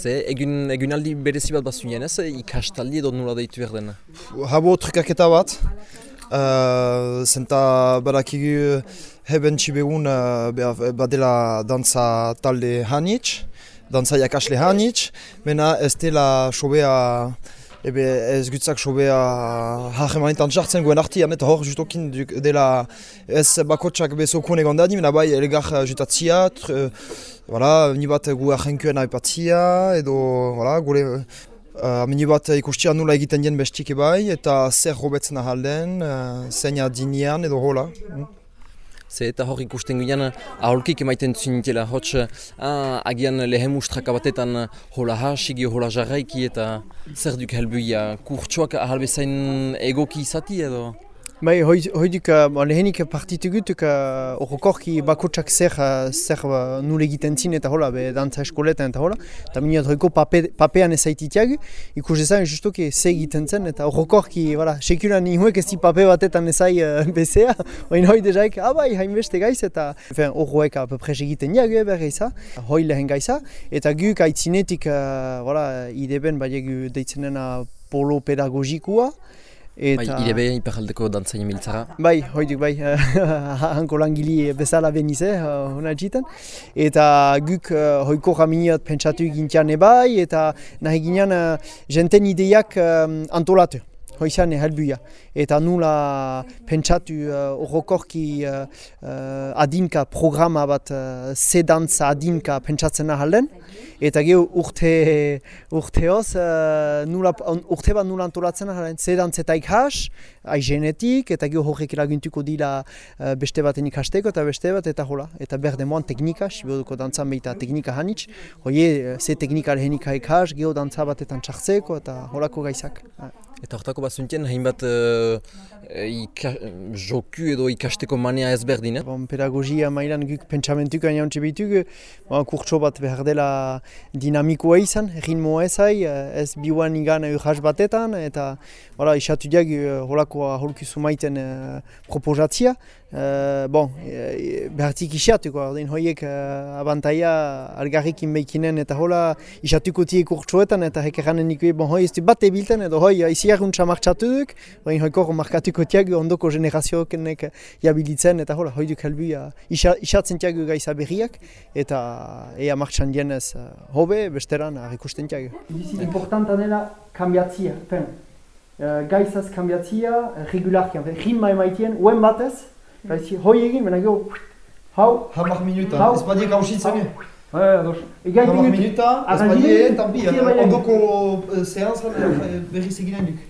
Ze, egun, egunaldi berezi bat bazuen ez, ikastaldi edo nula deitu behar dena? Habo trikaketa bat, uh, zenta badakigu heben txibegun uh, badela dantza talde hanitz, dantza jakasle hanitz, mena ez dela sobea Ebe ez gutzak sobea hahemanetan jartzen guen artian eta hor justokin dela ez bakotsak bezokun egon dadi, mena bai elgar jutatzia, voilà, ni bat gu ahenkuen aipatzia edo voilà, gure uh, mini bat ikustia nula egiten dien bestik bai eta zer hobetzen ahalden, uh, zein adinean edo hola. Mm. Ze eta hor ikusten guian aholkik emaiten zunitela, hotx ah, agian lehen mustraka batetan hola hasigi, hola jarraiki eta zer duk helbuia, kurtsuak ahalbezain egoki izati edo? Bai, hoi, hoi duk, uh, lehenik partitu gutuk, uh, orokorki bakotsak zer, uh, zer uh, nule egiten zin eta hola, be, dantza eskoletan eta hola. Eta minut hoiko pape, papean ezaititiak, ikus ezan justuki ze egiten zen, eta orokorki, voilà, sekuran nihuek ez di pape batetan ezai uh, bezea, oin hoi dezaik, ah bai, hainbeste gaiz, eta horroek apapres egiten diag, berreiza, hoi lehen gaiza, eta guk aitzinetik, uh, ideben, bai, deitzen dena polo pedagogikoa, Eta... Bai, irebe iperaldeko dantzain miltzara. Bai, hoidik bai, hanko langili bezala beniz, eh, hona jitan. Eta guk uh, hoiko raminiat pentsatu gintian ebai, eta nahi ginean uh, jenten ideiak um, antolatu hoizan helbuia. Eta nula pentsatu uh, uh, adinka programa bat uh, adinka pentsatzen ahalen. Eta gehu urte, urte hoz, uh, nula, urte bat nula antolatzen ahalen. Sedantza ikhas, hai genetik, eta gehu horrek eragintuko dila uh, beste baten ikasteko eta beste bat, eta hola. Eta berde moan teknika, siboduko dantzan behita teknika hanitz. Hoie, ze teknika lehenika ikhas, gehu dantza batetan txartzeko eta holako gaizak. Eta hortako bat zuntien, hainbat uh, ika, joku edo ikasteko mania ez berdin, eh? Bon, pedagogia mailan guk pentsamentuk aina ontsi behitug, bon, kurtso bat behar dela dinamikoa izan, ritmoa ezai, ez biuan igan urras batetan, eta voilà, isatu diag holako aholku sumaiten uh, proposatzia. Uh, bon, uh, behartik isatuko, ordein hoiek uh, abantaia algarrikin behikinen eta hola isatuko tiek urtsoetan eta hekerranen nikue, bon, hoi ez du bat ebilten edo hoi iziaruntza martxatu duk, ordein hoiko markatuko tiag ondoko generaziokenek jabilitzen eta hola hoi duk helbu isatzen tiag gaiza berriak eta ea martxan dienez uh, hobe besteran harrikusten tiag. Importanta dela kambiatzia, pen. Uh, gaizaz kambiatzia, regularkian, ritma emaitien, uen batez, Gaizki, hoi egin, baina gero, hau... Hamar minuta, ez badiek hausitzen. Eh, ados. Hamar minuta, ez badiek, tampi, ondoko seanzan berriz eginen duk.